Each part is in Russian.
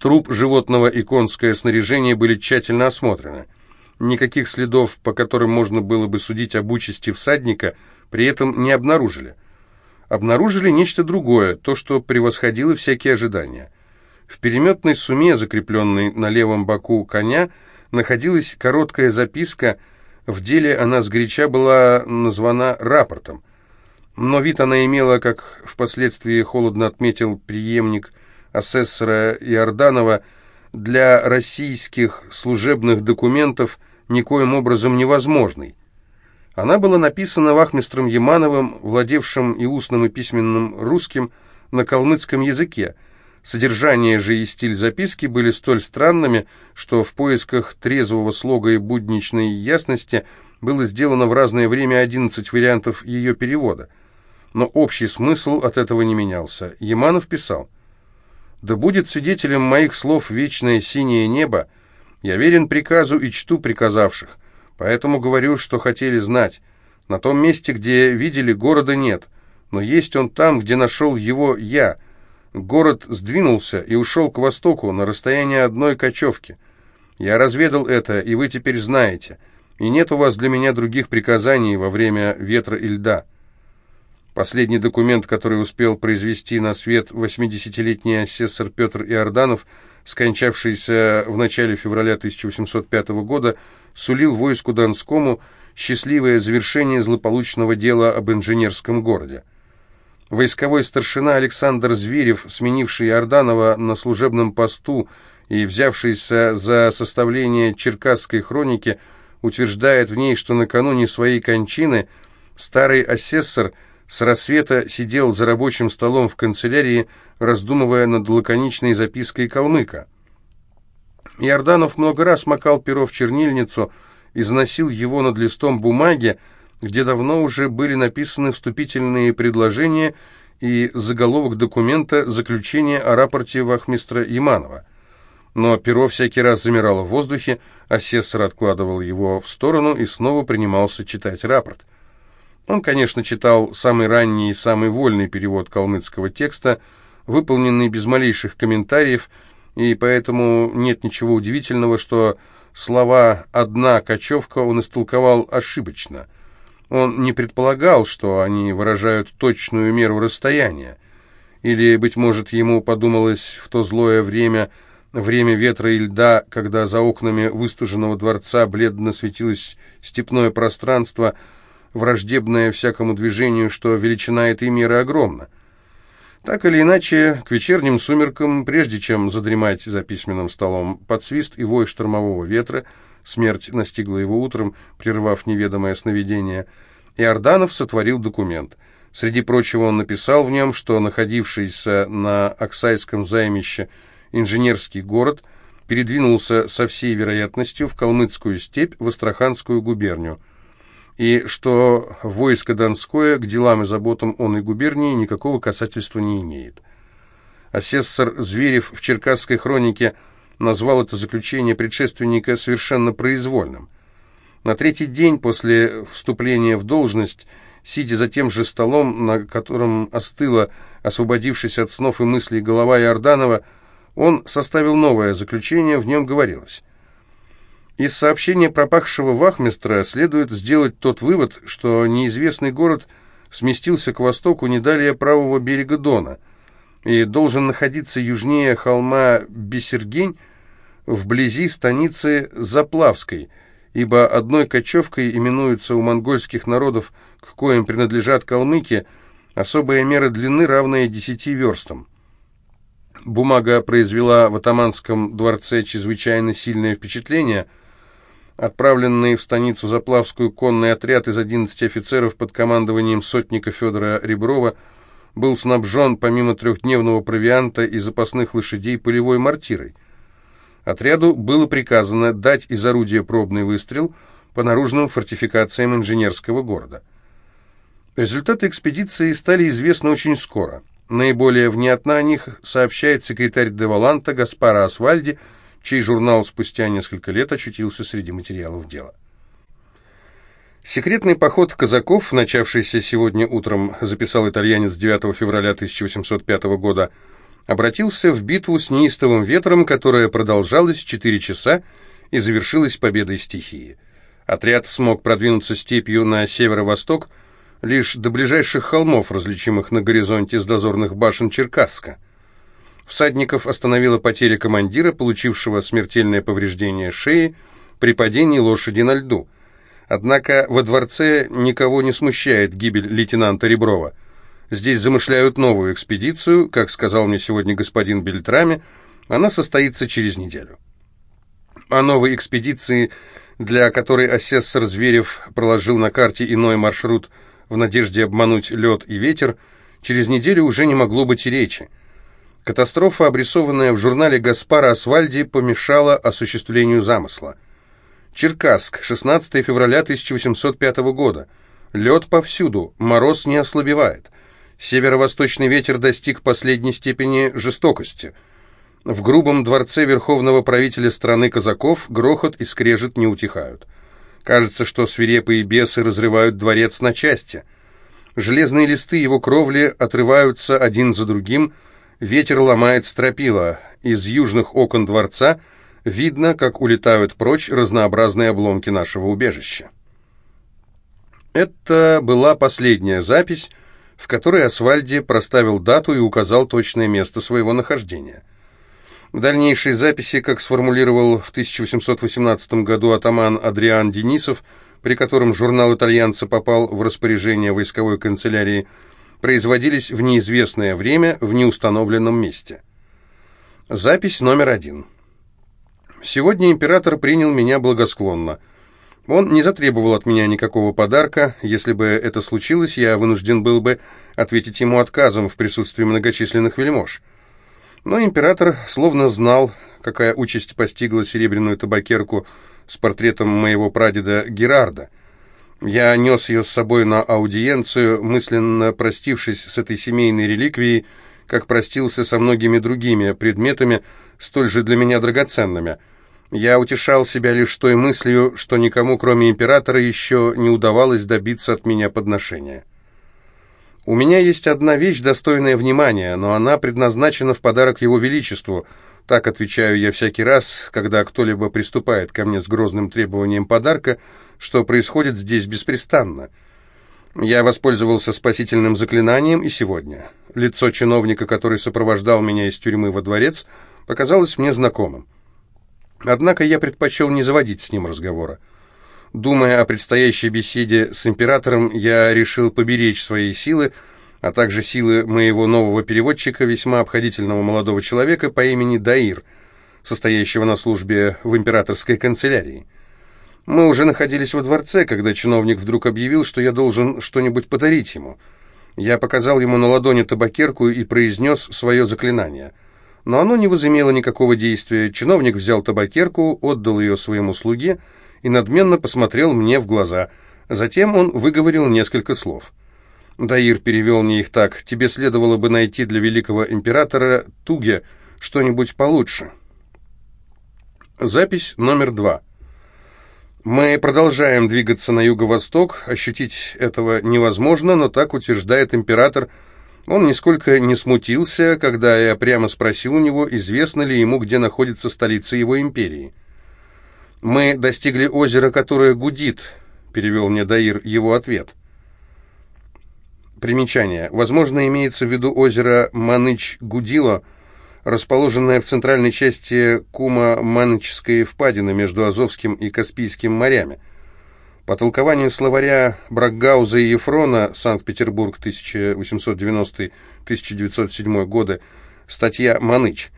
Труп животного и конское снаряжение были тщательно осмотрены. Никаких следов, по которым можно было бы судить об участи всадника, при этом не обнаружили. Обнаружили нечто другое, то, что превосходило всякие ожидания. В переметной суме, закрепленной на левом боку коня, находилась короткая записка, в деле она сгоряча была названа рапортом. Но вид она имела, как впоследствии холодно отметил преемник асессора Иорданова, для российских служебных документов никоим образом невозможной. Она была написана вахмистром Ямановым, владевшим и устным, и письменным русским, на калмыцком языке. Содержание же и стиль записки были столь странными, что в поисках трезвого слога и будничной ясности было сделано в разное время 11 вариантов ее перевода. Но общий смысл от этого не менялся. Яманов писал – да будет свидетелем моих слов вечное синее небо. Я верен приказу и чту приказавших, поэтому говорю, что хотели знать. На том месте, где видели, города нет, но есть он там, где нашел его я. Город сдвинулся и ушел к востоку на расстояние одной кочевки. Я разведал это, и вы теперь знаете. И нет у вас для меня других приказаний во время ветра и льда». Последний документ, который успел произвести на свет 80-летний асессор Петр Иорданов, скончавшийся в начале февраля 1805 года, сулил войску Донскому счастливое завершение злополучного дела об инженерском городе. Войсковой старшина Александр Зверев, сменивший Иорданова на служебном посту и взявшийся за составление черкасской хроники, утверждает в ней, что накануне своей кончины старый асессор – с рассвета сидел за рабочим столом в канцелярии, раздумывая над лаконичной запиской калмыка. Иорданов много раз макал перо в чернильницу и заносил его над листом бумаги, где давно уже были написаны вступительные предложения и заголовок документа «Заключение о рапорте вахмистра Яманова». Но перо всякий раз замирало в воздухе, асессор откладывал его в сторону и снова принимался читать рапорт. Он, конечно, читал самый ранний и самый вольный перевод калмыцкого текста, выполненный без малейших комментариев, и поэтому нет ничего удивительного, что слова «одна кочевка» он истолковал ошибочно. Он не предполагал, что они выражают точную меру расстояния. Или, быть может, ему подумалось в то злое время, время ветра и льда, когда за окнами выстуженного дворца бледно светилось степное пространство – враждебное всякому движению, что величина этой меры огромна. Так или иначе, к вечерним сумеркам, прежде чем задремать за письменным столом, под свист и вой штормового ветра, смерть настигла его утром, прервав неведомое сновидение, Иорданов сотворил документ. Среди прочего он написал в нем, что находившийся на Оксайском займище инженерский город передвинулся со всей вероятностью в Калмыцкую степь в Астраханскую губернию – и что войско Донское к делам и заботам он и губернии никакого касательства не имеет. Асессор Зверев в Черкасской хронике назвал это заключение предшественника совершенно произвольным. На третий день после вступления в должность, сидя за тем же столом, на котором остыла, освободившись от снов и мыслей голова Иорданова, он составил новое заключение, в нем говорилось из сообщения пропахшего вахмистра следует сделать тот вывод, что неизвестный город сместился к востоку не далее правого берега Дона и должен находиться южнее холма Бесергень, вблизи станицы Заплавской, ибо одной кочевкой именуются у монгольских народов, к коим принадлежат калмыки, особая мера длины, равная десяти верстам. Бумага произвела в атаманском дворце чрезвычайно сильное впечатление – Отправленный в станицу Заплавскую конный отряд из 11 офицеров под командованием сотника Федора Реброва был снабжен помимо трехдневного провианта и запасных лошадей полевой мортирой. Отряду было приказано дать из орудия пробный выстрел по наружным фортификациям инженерского города. Результаты экспедиции стали известны очень скоро. Наиболее внятно о них сообщает секретарь Деваланта Гаспара Асвальди, чей журнал спустя несколько лет очутился среди материалов дела. Секретный поход казаков, начавшийся сегодня утром, записал итальянец 9 февраля 1805 года, обратился в битву с неистовым ветром, которая продолжалась четыре часа и завершилась победой стихии. Отряд смог продвинуться степью на северо-восток, лишь до ближайших холмов, различимых на горизонте с дозорных башен Черкасска. Всадников остановила потеря командира, получившего смертельное повреждение шеи при падении лошади на льду. Однако во дворце никого не смущает гибель лейтенанта Реброва. Здесь замышляют новую экспедицию, как сказал мне сегодня господин Бельтрами, она состоится через неделю. О новой экспедиции, для которой асессор Зверев проложил на карте иной маршрут в надежде обмануть лед и ветер, через неделю уже не могло быть и речи. Катастрофа, обрисованная в журнале Гаспара Асвальди, помешала осуществлению замысла. Черкасск, 16 февраля 1805 года. Лед повсюду, мороз не ослабевает. Северо-восточный ветер достиг последней степени жестокости. В грубом дворце верховного правителя страны казаков грохот и скрежет не утихают. Кажется, что свирепые бесы разрывают дворец на части. Железные листы его кровли отрываются один за другим, ветер ломает стропила. Из южных окон дворца видно, как улетают прочь разнообразные обломки нашего убежища. Это была последняя запись, в которой Асвальди проставил дату и указал точное место своего нахождения. Дальнейшие записи, как сформулировал в 1818 году атаман Адриан Денисов, при котором журнал «Итальянца» попал в распоряжение войсковой канцелярии, производились в неизвестное время в неустановленном месте. Запись номер один. Сегодня император принял меня благосклонно – он не затребовал от меня никакого подарка. Если бы это случилось, я вынужден был бы ответить ему отказом в присутствии многочисленных вельмож. Но император словно знал, какая участь постигла серебряную табакерку с портретом моего прадеда Герарда. Я нес ее с собой на аудиенцию, мысленно простившись с этой семейной реликвией, как простился со многими другими предметами, столь же для меня драгоценными – я утешал себя лишь той мыслью, что никому, кроме императора, еще не удавалось добиться от меня подношения. У меня есть одна вещь, достойная внимания, но она предназначена в подарок его величеству. Так отвечаю я всякий раз, когда кто-либо приступает ко мне с грозным требованием подарка, что происходит здесь беспрестанно. Я воспользовался спасительным заклинанием и сегодня. Лицо чиновника, который сопровождал меня из тюрьмы во дворец, показалось мне знакомым. Однако я предпочел не заводить с ним разговора. Думая о предстоящей беседе с императором, я решил поберечь свои силы, а также силы моего нового переводчика, весьма обходительного молодого человека по имени Даир, состоящего на службе в императорской канцелярии. Мы уже находились во дворце, когда чиновник вдруг объявил, что я должен что-нибудь подарить ему. Я показал ему на ладони табакерку и произнес свое заклинание — но оно не возымело никакого действия. Чиновник взял табакерку, отдал ее своему слуге и надменно посмотрел мне в глаза. Затем он выговорил несколько слов. Даир перевел мне их так. «Тебе следовало бы найти для великого императора Туге что-нибудь получше». Запись номер два. Мы продолжаем двигаться на юго-восток. Ощутить этого невозможно, но так утверждает император он нисколько не смутился, когда я прямо спросил у него, известно ли ему, где находится столица его империи. «Мы достигли озера, которое гудит», — перевел мне Даир его ответ. Примечание. Возможно, имеется в виду озеро Маныч-Гудило, расположенное в центральной части Кума-Манычской впадины между Азовским и Каспийским морями. По толкованию словаря Бракгауза и Ефрона, Санкт-Петербург, 1890-1907 годы, статья «Маныч».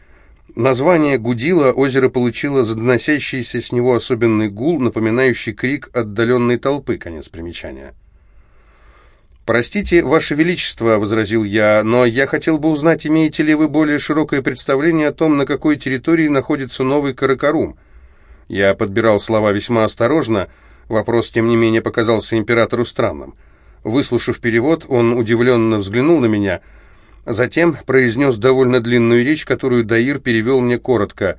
Название Гудила озеро получило за доносящийся с него особенный гул, напоминающий крик отдаленной толпы, конец примечания. «Простите, Ваше Величество», — возразил я, — «но я хотел бы узнать, имеете ли вы более широкое представление о том, на какой территории находится новый Каракарум?» Я подбирал слова весьма осторожно, — Вопрос, тем не менее, показался императору странным. Выслушав перевод, он удивленно взглянул на меня, затем произнес довольно длинную речь, которую Даир перевел мне коротко.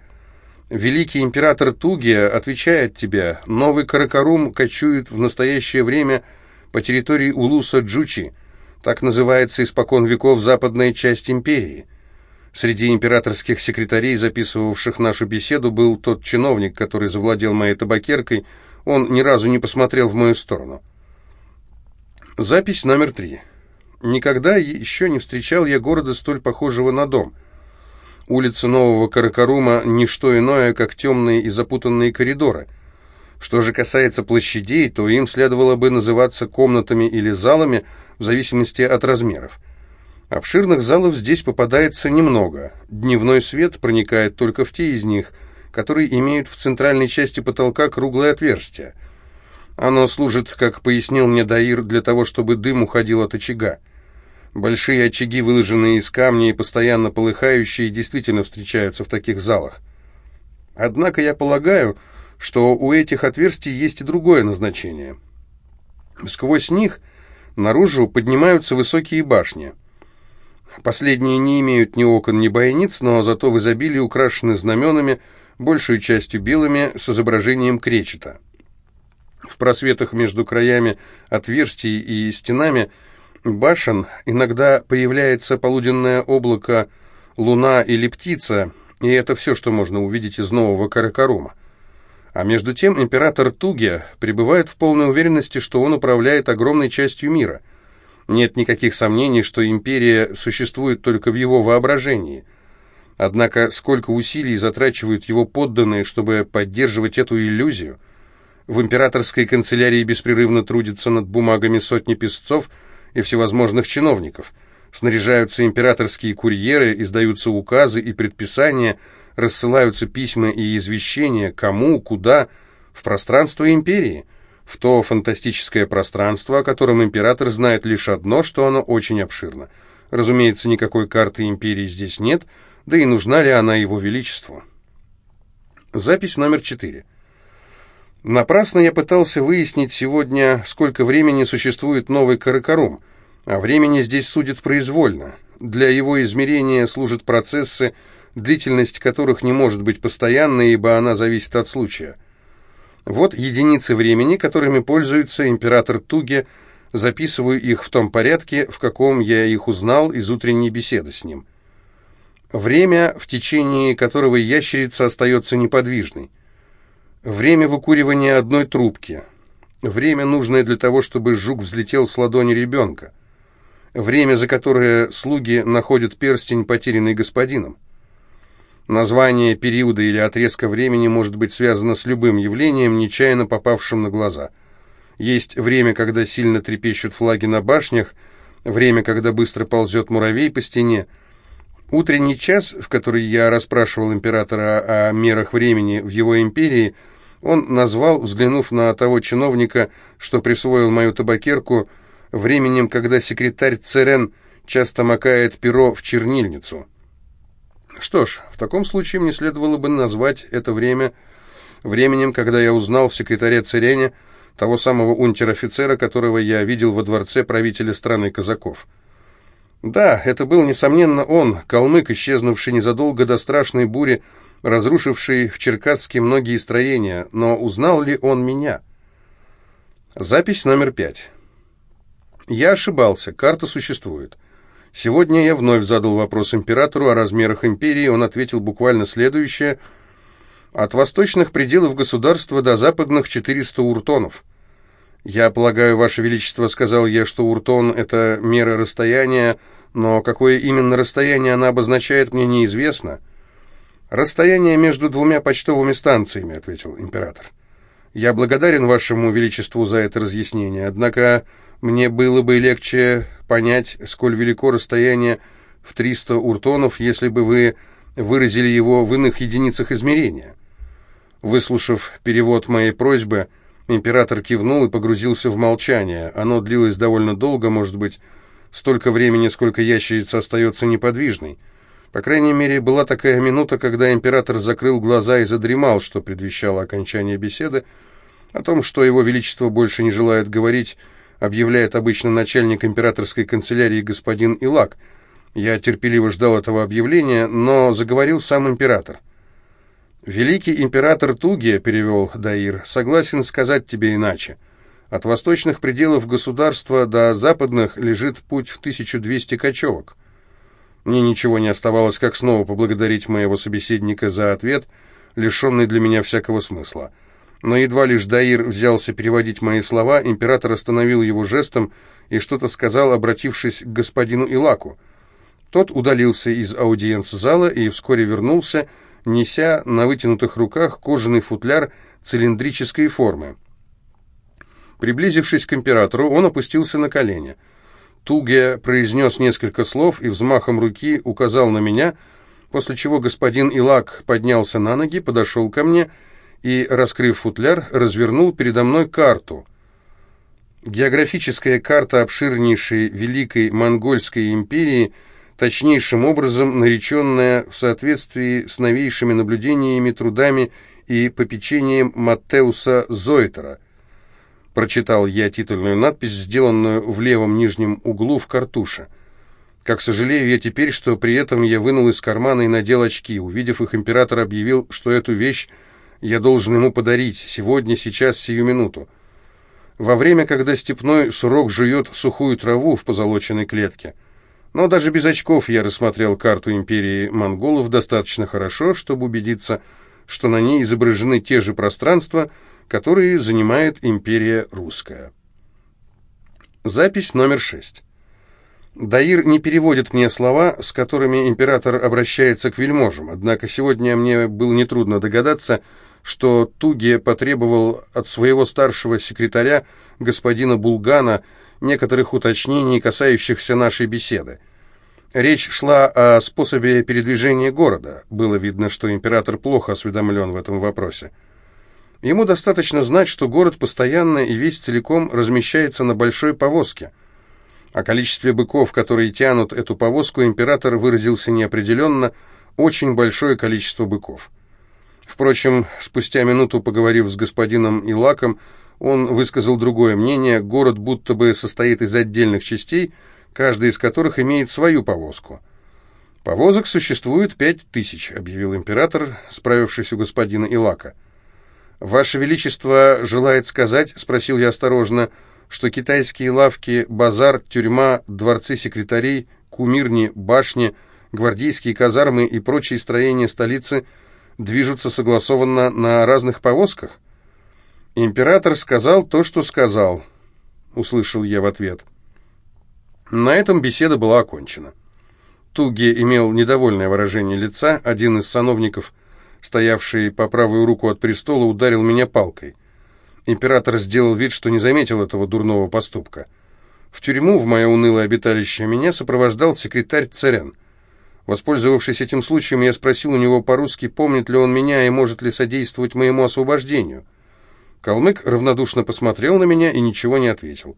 «Великий император Тугия отвечает тебе, новый Каракарум кочует в настоящее время по территории Улуса Джучи, так называется испокон веков западная часть империи. Среди императорских секретарей, записывавших нашу беседу, был тот чиновник, который завладел моей табакеркой. Он ни разу не посмотрел в мою сторону. Запись номер три. Никогда еще не встречал я города столь похожего на дом. Улица Нового Каракарума – ничто иное, как темные и запутанные коридоры. Что же касается площадей, то им следовало бы называться комнатами или залами, в зависимости от размеров. Обширных залов здесь попадается немного. Дневной свет проникает только в те из них, которые имеют в центральной части потолка круглое отверстие. Оно служит, как пояснил мне Даир, для того, чтобы дым уходил от очага. Большие очаги, выложенные из камня и постоянно полыхающие, действительно встречаются в таких залах. Однако я полагаю, что у этих отверстий есть и другое назначение. Сквозь них наружу поднимаются высокие башни – Последние не имеют ни окон, ни бойниц, но зато в изобилии украшены знаменами, большую частью белыми, с изображением кречета. В просветах между краями отверстий и стенами башен иногда появляется полуденное облако, луна или птица, и это все, что можно увидеть из нового Каракарума. А между тем император Туге пребывает в полной уверенности, что он управляет огромной частью мира – нет никаких сомнений, что империя существует только в его воображении. Однако сколько усилий затрачивают его подданные, чтобы поддерживать эту иллюзию? В императорской канцелярии беспрерывно трудятся над бумагами сотни писцов и всевозможных чиновников. Снаряжаются императорские курьеры, издаются указы и предписания, рассылаются письма и извещения, кому, куда, в пространство империи – в то фантастическое пространство, о котором император знает лишь одно, что оно очень обширно. Разумеется, никакой карты империи здесь нет, да и нужна ли она его величеству. Запись номер четыре. Напрасно я пытался выяснить сегодня, сколько времени существует новый Каракарум, а времени здесь судят произвольно. Для его измерения служат процессы, длительность которых не может быть постоянной, ибо она зависит от случая. Вот единицы времени, которыми пользуется император Туге, записываю их в том порядке, в каком я их узнал из утренней беседы с ним. Время, в течение которого ящерица остается неподвижной. Время выкуривания одной трубки. Время, нужное для того, чтобы жук взлетел с ладони ребенка. Время, за которое слуги находят перстень, потерянный господином. Название периода или отрезка времени может быть связано с любым явлением, нечаянно попавшим на глаза. Есть время, когда сильно трепещут флаги на башнях, время, когда быстро ползет муравей по стене. Утренний час, в который я расспрашивал императора о мерах времени в его империи, он назвал, взглянув на того чиновника, что присвоил мою табакерку, временем, когда секретарь Церен часто макает перо в чернильницу. Что ж, в таком случае мне следовало бы назвать это время временем, когда я узнал в секретаре Церене того самого унтер-офицера, которого я видел во дворце правителя страны казаков. Да, это был, несомненно, он, калмык, исчезнувший незадолго до страшной бури, разрушивший в Черкасске многие строения, но узнал ли он меня? Запись номер пять. Я ошибался, карта существует. Сегодня я вновь задал вопрос императору о размерах империи, он ответил буквально следующее. От восточных пределов государства до западных 400 уртонов. «Я полагаю, Ваше Величество, — сказал я, — что уртон — это мера расстояния, но какое именно расстояние она обозначает, мне неизвестно». «Расстояние между двумя почтовыми станциями», — ответил император. «Я благодарен Вашему Величеству за это разъяснение, однако мне было бы легче понять, сколь велико расстояние в 300 уртонов, если бы вы выразили его в иных единицах измерения. Выслушав перевод моей просьбы, император кивнул и погрузился в молчание. Оно длилось довольно долго, может быть, столько времени, сколько ящерица остается неподвижной. По крайней мере, была такая минута, когда император закрыл глаза и задремал, что предвещало окончание беседы. О том, что его величество больше не желает говорить, объявляет обычно начальник императорской канцелярии господин Илак. Я терпеливо ждал этого объявления, но заговорил сам император. «Великий император Тугия», — перевел Даир, — «согласен сказать тебе иначе. От восточных пределов государства до западных лежит путь в 1200 кочевок. Мне ничего не оставалось, как снова поблагодарить моего собеседника за ответ, лишенный для меня всякого смысла. Но едва лишь Даир взялся переводить мои слова, император остановил его жестом и что-то сказал, обратившись к господину Илаку. Тот удалился из аудиенц-зала и вскоре вернулся, неся на вытянутых руках кожаный футляр цилиндрической формы. Приблизившись к императору, он опустился на колени – Туге произнес несколько слов и взмахом руки указал на меня, после чего господин Илак поднялся на ноги, подошел ко мне и, раскрыв футляр, развернул передо мной карту. Географическая карта обширнейшей Великой Монгольской империи, точнейшим образом нареченная в соответствии с новейшими наблюдениями, трудами и попечением Маттеуса Зойтера – Прочитал я титульную надпись, сделанную в левом нижнем углу в картуше. Как сожалею я теперь, что при этом я вынул из кармана и надел очки. Увидев их, император объявил, что эту вещь я должен ему подарить, сегодня, сейчас, сию минуту. Во время, когда степной сурок жует сухую траву в позолоченной клетке. Но даже без очков я рассмотрел карту империи монголов достаточно хорошо, чтобы убедиться, что на ней изображены те же пространства, которые занимает империя русская. Запись номер шесть. Даир не переводит мне слова, с которыми император обращается к вельможам, однако сегодня мне было нетрудно догадаться, что Туге потребовал от своего старшего секретаря, господина Булгана, некоторых уточнений, касающихся нашей беседы. Речь шла о способе передвижения города. Было видно, что император плохо осведомлен в этом вопросе. Ему достаточно знать, что город постоянно и весь целиком размещается на большой повозке. О количестве быков, которые тянут эту повозку, император выразился неопределенно, очень большое количество быков. Впрочем, спустя минуту, поговорив с господином Илаком, он высказал другое мнение, город будто бы состоит из отдельных частей, каждая из которых имеет свою повозку. «Повозок существует пять тысяч», — объявил император, справившись у господина Илака. «Ваше Величество желает сказать, — спросил я осторожно, — что китайские лавки, базар, тюрьма, дворцы секретарей, кумирни, башни, гвардейские казармы и прочие строения столицы движутся согласованно на разных повозках?» «Император сказал то, что сказал», — услышал я в ответ. На этом беседа была окончена. Туги имел недовольное выражение лица, один из сановников — стоявший по правую руку от престола, ударил меня палкой. Император сделал вид, что не заметил этого дурного поступка. В тюрьму, в мое унылое обиталище, меня сопровождал секретарь Царян. Воспользовавшись этим случаем, я спросил у него по-русски, помнит ли он меня и может ли содействовать моему освобождению. Калмык равнодушно посмотрел на меня и ничего не ответил.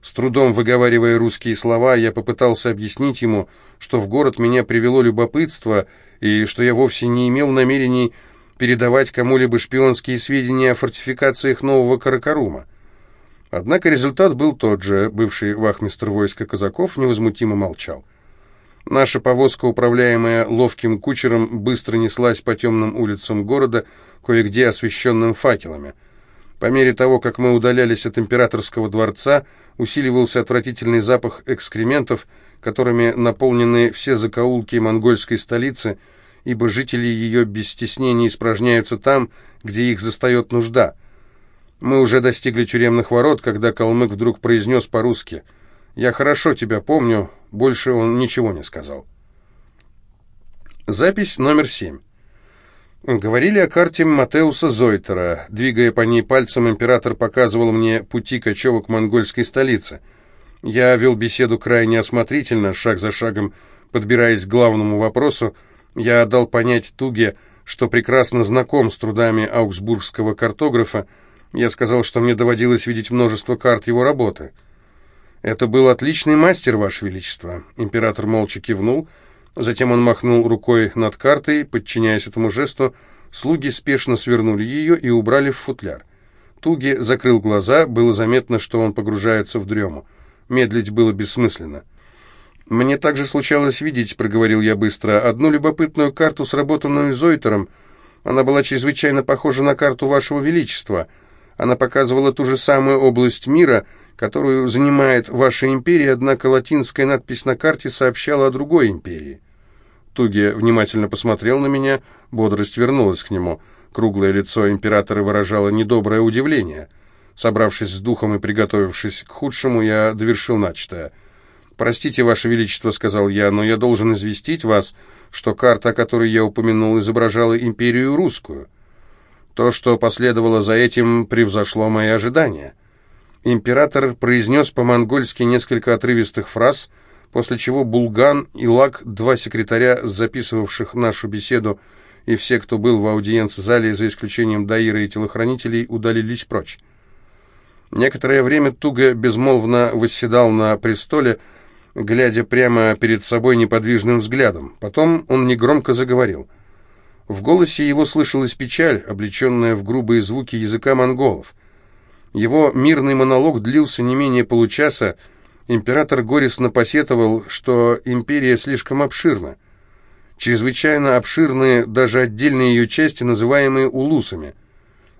С трудом выговаривая русские слова, я попытался объяснить ему, что в город меня привело любопытство, и что я вовсе не имел намерений передавать кому-либо шпионские сведения о фортификациях нового Каракарума. Однако результат был тот же. Бывший вахмистр войска казаков невозмутимо молчал. Наша повозка, управляемая ловким кучером, быстро неслась по темным улицам города, кое-где освещенным факелами. По мере того, как мы удалялись от императорского дворца, усиливался отвратительный запах экскрементов, которыми наполнены все закоулки монгольской столицы, ибо жители ее без стеснения испражняются там, где их застает нужда. Мы уже достигли тюремных ворот, когда калмык вдруг произнес по-русски «Я хорошо тебя помню», больше он ничего не сказал. Запись номер семь. Говорили о карте Матеуса Зойтера. Двигая по ней пальцем, император показывал мне пути кочевок монгольской столицы – я вел беседу крайне осмотрительно, шаг за шагом, подбираясь к главному вопросу. Я дал понять Туге, что прекрасно знаком с трудами аугсбургского картографа. Я сказал, что мне доводилось видеть множество карт его работы. «Это был отличный мастер, Ваше Величество». Император молча кивнул, затем он махнул рукой над картой, подчиняясь этому жесту, слуги спешно свернули ее и убрали в футляр. Туги закрыл глаза, было заметно, что он погружается в дрему. Медлить было бессмысленно. «Мне также случалось видеть», — проговорил я быстро, — «одну любопытную карту, сработанную Зойтером. Она была чрезвычайно похожа на карту Вашего Величества. Она показывала ту же самую область мира, которую занимает ваша империя, однако латинская надпись на карте сообщала о другой империи. Туги внимательно посмотрел на меня, бодрость вернулась к нему. Круглое лицо императора выражало недоброе удивление. Собравшись с духом и приготовившись к худшему, я довершил начатое. «Простите, Ваше Величество», — сказал я, — «но я должен известить вас, что карта, о которой я упомянул, изображала империю русскую. То, что последовало за этим, превзошло мои ожидания». Император произнес по-монгольски несколько отрывистых фраз, после чего Булган и Лак, два секретаря, записывавших нашу беседу, и все, кто был в аудиенц-зале, за исключением Даира и телохранителей, удалились прочь. Некоторое время Туга безмолвно восседал на престоле, глядя прямо перед собой неподвижным взглядом. Потом он негромко заговорил. В голосе его слышалась печаль, облеченная в грубые звуки языка монголов — его мирный монолог длился не менее получаса. Император горестно посетовал, что империя слишком обширна. Чрезвычайно обширны даже отдельные ее части, называемые улусами.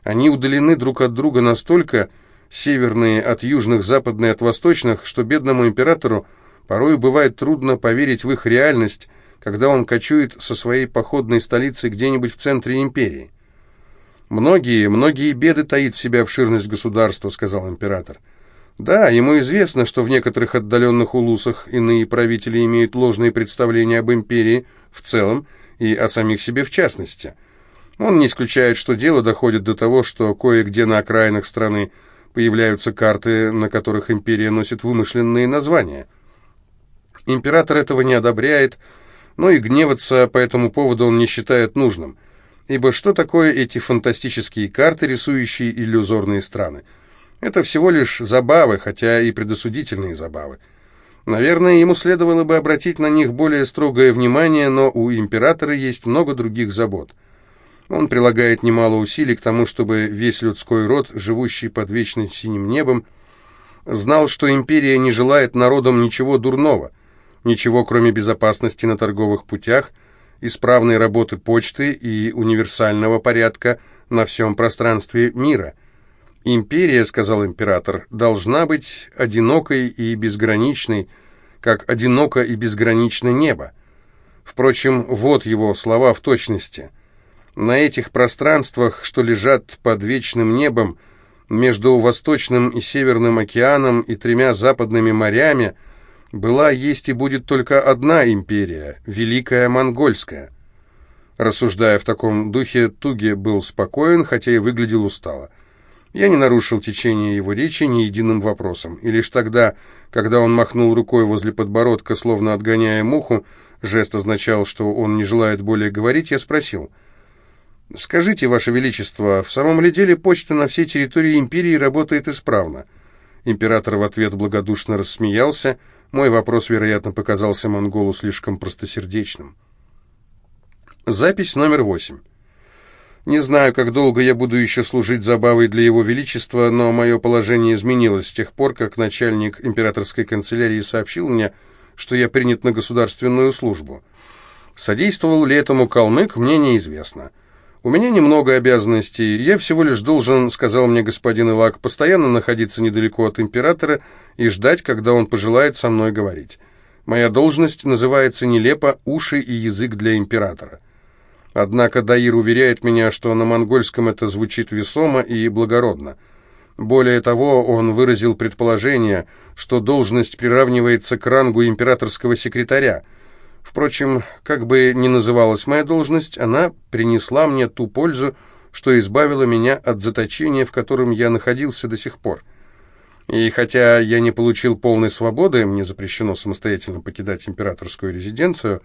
Они удалены друг от друга настолько, северные от южных, западные от восточных, что бедному императору порой бывает трудно поверить в их реальность, когда он кочует со своей походной столицей где-нибудь в центре империи. «Многие, многие беды таит в себе обширность государства», — сказал император. «Да, ему известно, что в некоторых отдаленных улусах иные правители имеют ложные представления об империи в целом и о самих себе в частности. Он не исключает, что дело доходит до того, что кое-где на окраинах страны появляются карты, на которых империя носит вымышленные названия. Император этого не одобряет, но и гневаться по этому поводу он не считает нужным». Ибо что такое эти фантастические карты, рисующие иллюзорные страны? Это всего лишь забавы, хотя и предосудительные забавы. Наверное, ему следовало бы обратить на них более строгое внимание, но у императора есть много других забот. Он прилагает немало усилий к тому, чтобы весь людской род, живущий под вечно синим небом, знал, что империя не желает народам ничего дурного, ничего кроме безопасности на торговых путях – исправной работы почты и универсального порядка на всем пространстве мира. Империя, сказал император, должна быть одинокой и безграничной, как одиноко и безгранично небо. Впрочем, вот его слова в точности. На этих пространствах, что лежат под вечным небом, между Восточным и Северным океаном и тремя западными морями – была, есть и будет только одна империя – Великая Монгольская. Рассуждая в таком духе, Туги был спокоен, хотя и выглядел устало. Я не нарушил течение его речи ни единым вопросом, и лишь тогда, когда он махнул рукой возле подбородка, словно отгоняя муху, жест означал, что он не желает более говорить, я спросил. «Скажите, Ваше Величество, в самом ли деле почта на всей территории империи работает исправно?» Император в ответ благодушно рассмеялся – мой вопрос, вероятно, показался монголу слишком простосердечным. Запись номер восемь. Не знаю, как долго я буду еще служить забавой для его величества, но мое положение изменилось с тех пор, как начальник императорской канцелярии сообщил мне, что я принят на государственную службу. Содействовал ли этому калмык, мне неизвестно. «У меня немного обязанностей. Я всего лишь должен, — сказал мне господин Илак, — постоянно находиться недалеко от императора и ждать, когда он пожелает со мной говорить. Моя должность называется нелепо «уши и язык для императора». Однако Даир уверяет меня, что на монгольском это звучит весомо и благородно. Более того, он выразил предположение, что должность приравнивается к рангу императорского секретаря — Впрочем, как бы ни называлась моя должность, она принесла мне ту пользу, что избавила меня от заточения, в котором я находился до сих пор. И хотя я не получил полной свободы, мне запрещено самостоятельно покидать императорскую резиденцию,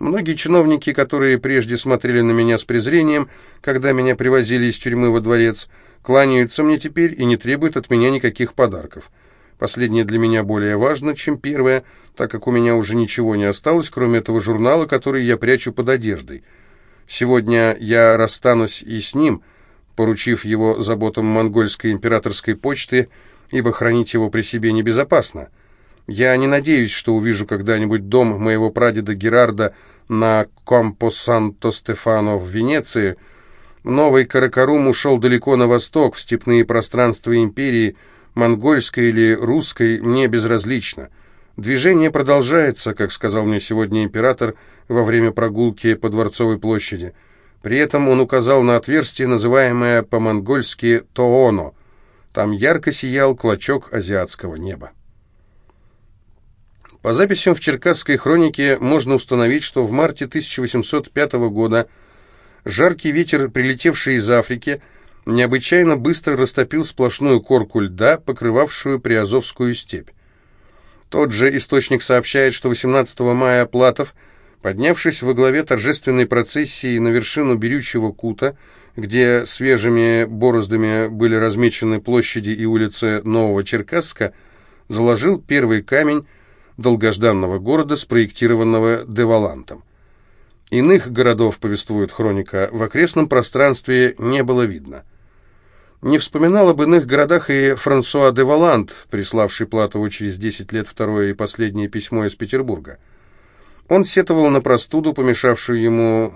многие чиновники, которые прежде смотрели на меня с презрением, когда меня привозили из тюрьмы во дворец, кланяются мне теперь и не требуют от меня никаких подарков. Последнее для меня более важно, чем первое, так как у меня уже ничего не осталось, кроме этого журнала, который я прячу под одеждой. Сегодня я расстанусь и с ним, поручив его заботам монгольской императорской почты, ибо хранить его при себе небезопасно. Я не надеюсь, что увижу когда-нибудь дом моего прадеда Герарда на Компо-Санто-Стефано в Венеции, Новый Каракарум ушел далеко на восток, в степные пространства империи, монгольской или русской, мне безразлично. Движение продолжается, как сказал мне сегодня император во время прогулки по Дворцовой площади. При этом он указал на отверстие, называемое по-монгольски Тооно. Там ярко сиял клочок азиатского неба. По записям в Черкасской хронике можно установить, что в марте 1805 года жаркий ветер, прилетевший из Африки, необычайно быстро растопил сплошную корку льда, покрывавшую Приазовскую степь. Тот же источник сообщает, что 18 мая Платов, поднявшись во главе торжественной процессии на вершину Берючего Кута, где свежими бороздами были размечены площади и улицы Нового Черкасска, заложил первый камень долгожданного города, спроектированного Девалантом. Иных городов, повествует хроника, в окрестном пространстве не было видно. Не вспоминал об иных городах и Франсуа де Валант, приславший Платову через 10 лет второе и последнее письмо из Петербурга. Он сетовал на простуду, помешавшую ему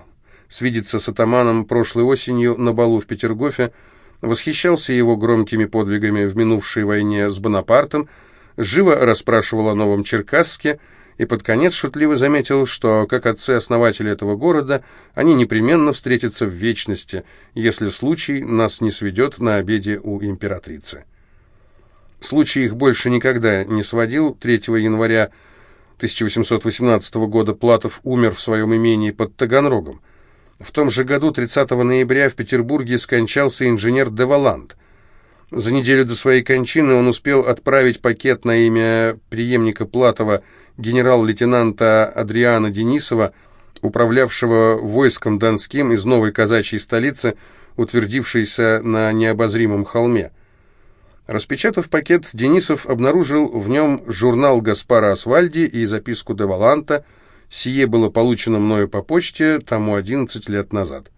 свидеться с атаманом прошлой осенью на балу в Петергофе, восхищался его громкими подвигами в минувшей войне с Бонапартом, живо расспрашивал о Новом Черкасске и под конец шутливо заметил, что, как отцы-основатели этого города, они непременно встретятся в вечности, если случай нас не сведет на обеде у императрицы. Случай их больше никогда не сводил. 3 января 1818 года Платов умер в своем имении под Таганрогом. В том же году, 30 ноября, в Петербурге скончался инженер Деваланд – за неделю до своей кончины он успел отправить пакет на имя преемника Платова генерал-лейтенанта Адриана Денисова, управлявшего войском Донским из новой казачьей столицы, утвердившейся на необозримом холме. Распечатав пакет, Денисов обнаружил в нем журнал Гаспара Асвальди и записку де Валанта. Сие было получено мною по почте тому 11 лет назад.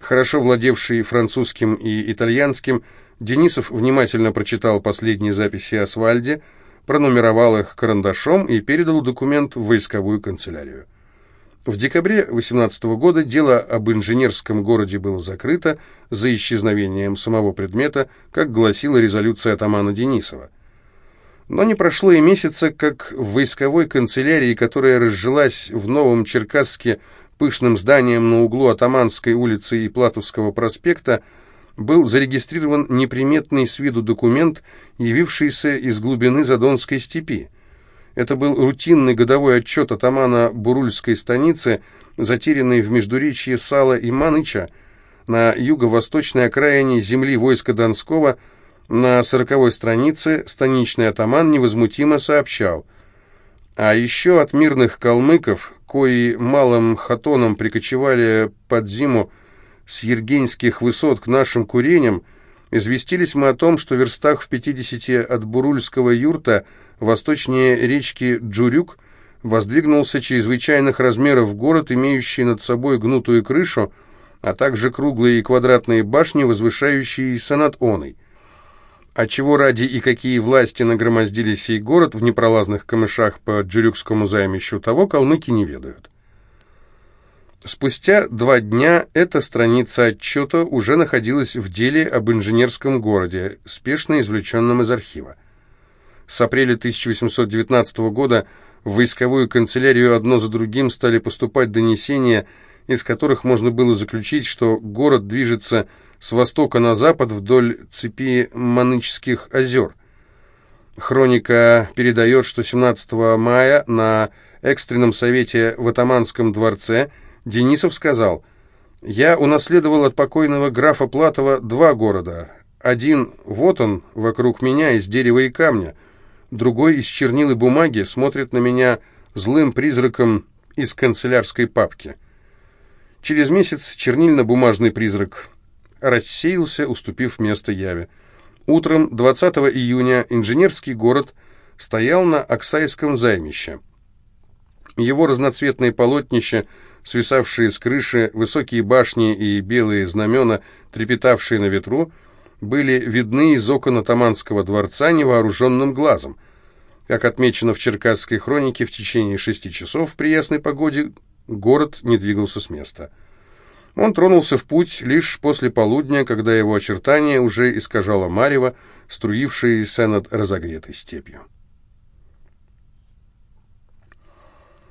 Хорошо владевший французским и итальянским, Денисов внимательно прочитал последние записи о Свальде, пронумеровал их карандашом и передал документ в войсковую канцелярию. В декабре 18 года дело об инженерском городе было закрыто за исчезновением самого предмета, как гласила резолюция атамана Денисова. Но не прошло и месяца, как в войсковой канцелярии, которая разжилась в Новом Черкасске пышным зданием на углу Атаманской улицы и Платовского проспекта, был зарегистрирован неприметный с виду документ, явившийся из глубины Задонской степи. Это был рутинный годовой отчет атамана Бурульской станицы, затерянный в междуречье Сала и Маныча, на юго-восточной окраине земли войска Донского, на сороковой странице станичный атаман невозмутимо сообщал. А еще от мирных калмыков, кои малым хатоном прикочевали под зиму с Ергенских высот к нашим курениям, известились мы о том, что в верстах в 50 от Бурульского юрта, восточнее речки Джурюк, воздвигнулся чрезвычайных размеров город, имеющий над собой гнутую крышу, а также круглые и квадратные башни, возвышающиеся над оной. Отчего ради и какие власти нагромоздили сей город в непролазных камышах по Джурюкскому займищу, того калмыки не ведают. Спустя два дня эта страница отчета уже находилась в деле об инженерском городе, спешно извлеченном из архива. С апреля 1819 года в войсковую канцелярию одно за другим стали поступать донесения, из которых можно было заключить, что город движется с востока на запад вдоль цепи Манычских озер. Хроника передает, что 17 мая на экстренном совете в Атаманском дворце – Денисов сказал, «Я унаследовал от покойного графа Платова два города. Один, вот он, вокруг меня, из дерева и камня. Другой, из чернил и бумаги, смотрит на меня злым призраком из канцелярской папки». Через месяц чернильно-бумажный призрак рассеялся, уступив место Яве. Утром 20 июня инженерский город стоял на Оксайском займище. Его разноцветные полотнища свисавшие с крыши, высокие башни и белые знамена, трепетавшие на ветру, были видны из окон Атаманского дворца невооруженным глазом. Как отмечено в Черкасской хронике, в течение шести часов при ясной погоде город не двигался с места. Он тронулся в путь лишь после полудня, когда его очертания уже искажало марево, струившееся над разогретой степью.